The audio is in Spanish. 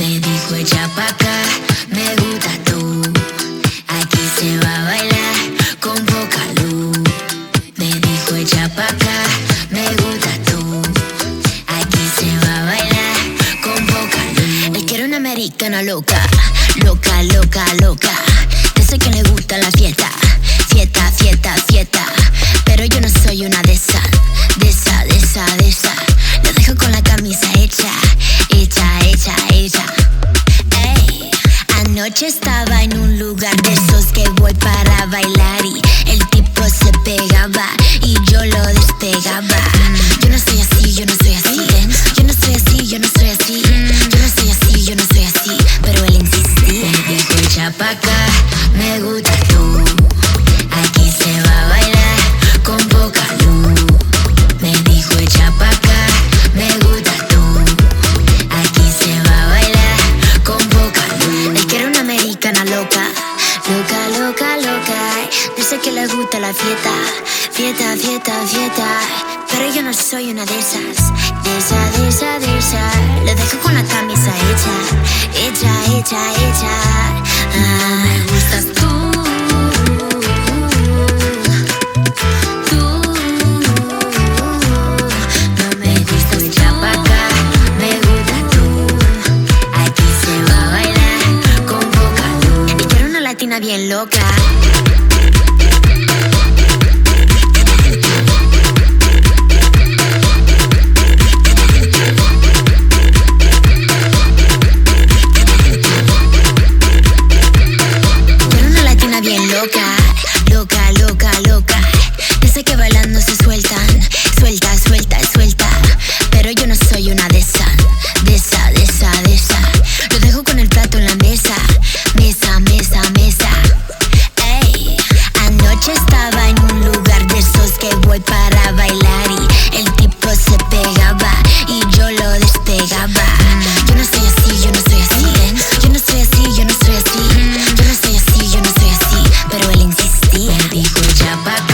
Me dijo echa pa' me gusta tú. Aquí se va a bailar con poca luz. Me dijo echa pa' me gusta tú. Aquí se va a bailar con poca luz. Él quiere una americana loca, loca, loca, loca. Yo que le gusta la fiesta, anoche estaba en un lugar de esos que voy para bailar y el tipo se pegaba y yo lo despegaba. Yo no soy así, yo no soy así. Yo no soy así, yo no soy así. Yo no soy así, yo no soy así. Pero él insistía. Dijo echa pa' acá, me gusta Dice que le gusta la fiesta, fiesta, fiesta, fiesta. Pero yo no soy una de esas, de esa, de esa, de esa. Lo dejo con la camisa hecha, hecha, hecha, hecha. Ah, me gustas tú. Tú, no escucha pa'